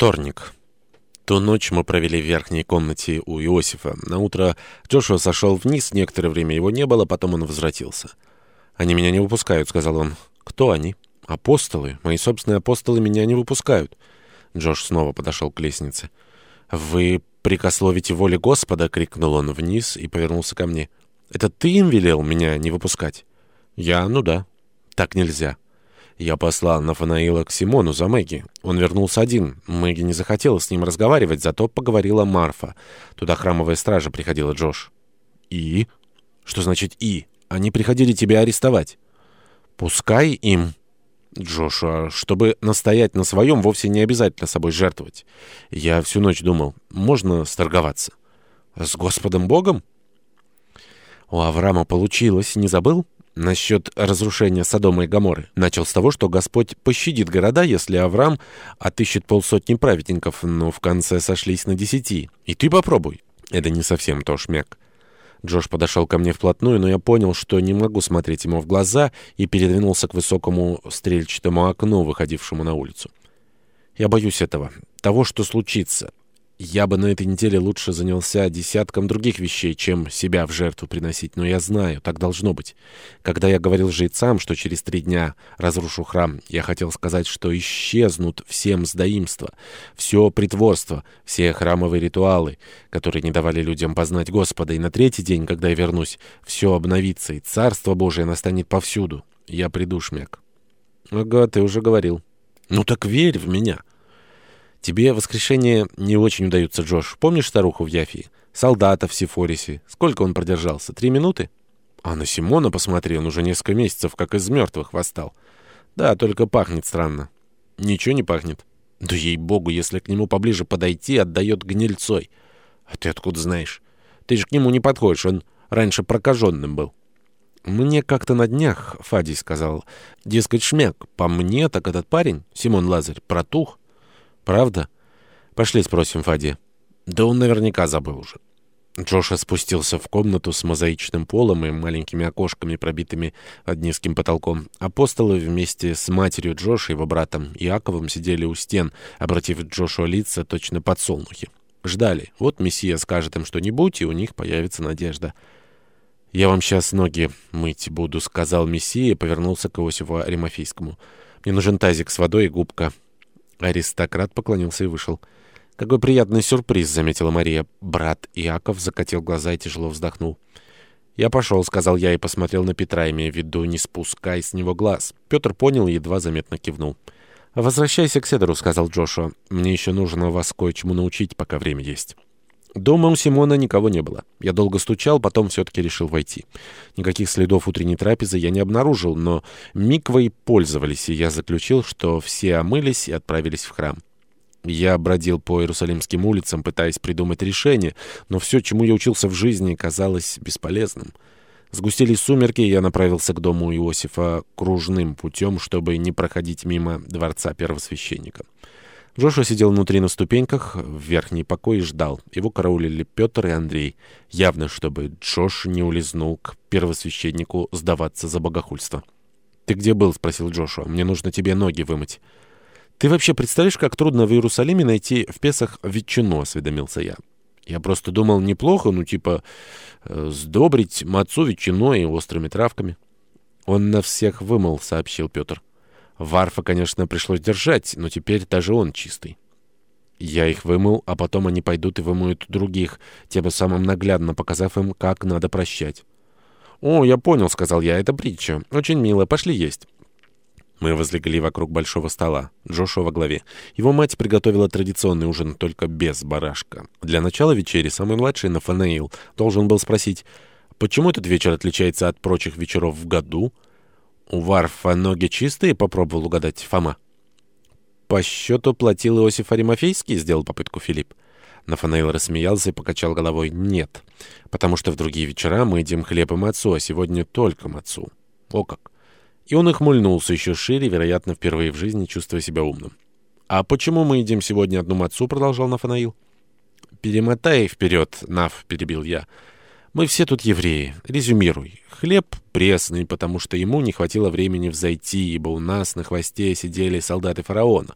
Вторник. Ту ночь мы провели в верхней комнате у Иосифа. На утро Джошуа сошел вниз, некоторое время его не было, потом он возвратился. «Они меня не выпускают», — сказал он. «Кто они?» «Апостолы. Мои собственные апостолы меня не выпускают». Джош снова подошел к лестнице. «Вы прикословите воле Господа!» — крикнул он вниз и повернулся ко мне. «Это ты им велел меня не выпускать?» «Я? Ну да. Так нельзя». Я послал Нафанаила к Симону за Мэгги. Он вернулся один. Мэгги не захотела с ним разговаривать, зато поговорила Марфа. Туда храмовая стража приходила, Джош. «И?» «Что значит «и»?» Они приходили тебя арестовать. Пускай им... Джошуа, чтобы настоять на своем, вовсе не обязательно собой жертвовать. Я всю ночь думал, можно сторговаться. С Господом Богом? У Авраама получилось, не забыл? Насчет разрушения Содома и Гоморры. Начал с того, что Господь пощадит города, если Авраам отыщет полсотни праведников, но в конце сошлись на десяти. И ты попробуй. Это не совсем то, шмяк. Джош подошел ко мне вплотную, но я понял, что не могу смотреть ему в глаза, и передвинулся к высокому стрельчатому окну, выходившему на улицу. Я боюсь этого, того, что случится. Я бы на этой неделе лучше занялся десятком других вещей, чем себя в жертву приносить, но я знаю, так должно быть. Когда я говорил жрецам, что через три дня разрушу храм, я хотел сказать, что исчезнут все мздоимства, все притворство, все храмовые ритуалы, которые не давали людям познать Господа, и на третий день, когда я вернусь, все обновится, и Царство Божие настанет повсюду. Я приду, шмяк. Ага, ты уже говорил. Ну так верь в меня. Тебе воскрешения не очень удаются, Джош. Помнишь старуху в Яфии? Солдата в Сифорисе. Сколько он продержался? Три минуты? А на Симона посмотри, он уже несколько месяцев как из мертвых восстал. Да, только пахнет странно. Ничего не пахнет. Да ей-богу, если к нему поближе подойти, отдает гнильцой. А ты откуда знаешь? Ты же к нему не подходишь, он раньше прокаженным был. Мне как-то на днях Фадий сказал, дескать, шмяк, по мне так этот парень, Симон Лазарь, протух. Правда? Пошли спросим Фади. Да он наверняка забыл уже. Джоша спустился в комнату с мозаичным полом и маленькими окошками, пробитыми под низким потолком. Апостолы вместе с матерью Джоша его братом Иаковом сидели у стен, обратив Джошу лица точно подсолнухи. Ждали. Вот Мессия скажет им что-нибудь, и у них появится надежда. «Я вам сейчас ноги мыть буду», — сказал Мессия и повернулся к Иосифу Аримофейскому. «Мне нужен тазик с водой и губка». Аристократ поклонился и вышел. «Какой приятный сюрприз», — заметила Мария. Брат Иаков закатил глаза и тяжело вздохнул. «Я пошел», — сказал я и посмотрел на Петра, имея в виду, не спускай с него глаз. Петр понял и едва заметно кивнул. «Возвращайся к Седору», — сказал Джошуа. «Мне еще нужно вас кое-чему научить, пока время есть». Дома у Симона никого не было. Я долго стучал, потом все-таки решил войти. Никаких следов утренней трапезы я не обнаружил, но миквой пользовались, и я заключил, что все омылись и отправились в храм. Я бродил по Иерусалимским улицам, пытаясь придумать решение, но все, чему я учился в жизни, казалось бесполезным. Сгустились сумерки, и я направился к дому Иосифа кружным путем, чтобы не проходить мимо дворца первосвященника. Джошуа сидел внутри на ступеньках, в верхний покой и ждал. Его караулили Петр и Андрей. Явно, чтобы Джош не улизнул к первосвященнику сдаваться за богохульство. «Ты где был?» — спросил Джошуа. «Мне нужно тебе ноги вымыть». «Ты вообще представляешь, как трудно в Иерусалиме найти в Песах ветчину?» — осведомился я. «Я просто думал, неплохо, ну, типа, э, сдобрить мацу ветчиной и острыми травками». «Он на всех вымыл», — сообщил Петр. Варфа, конечно, пришлось держать, но теперь даже он чистый. Я их вымыл, а потом они пойдут и вымоют других, тем самым наглядно показав им, как надо прощать. «О, я понял», — сказал я, — «это притча. Очень мило. Пошли есть». Мы возлегли вокруг большого стола, Джошуа во главе. Его мать приготовила традиционный ужин, только без барашка. Для начала вечери самый младший, Нафанаил, должен был спросить, почему этот вечер отличается от прочих вечеров в году — «У Варфа ноги чистые?» — попробовал угадать Фома. «По счету платил Иосиф Аримофейский?» — сделал попытку Филипп. Нафанаил рассмеялся и покачал головой. «Нет, потому что в другие вечера мы едим хлеб и мацу, а сегодня только мацу». «О как!» И он ихмульнулся еще шире, вероятно, впервые в жизни чувствуя себя умным. «А почему мы едим сегодня одну мацу?» — продолжал Нафанаил. «Перемотай вперед, Наф», — перебил я. Мы все тут евреи. Резюмируй. Хлеб пресный, потому что ему не хватило времени взойти, ибо у нас на хвосте сидели солдаты фараона.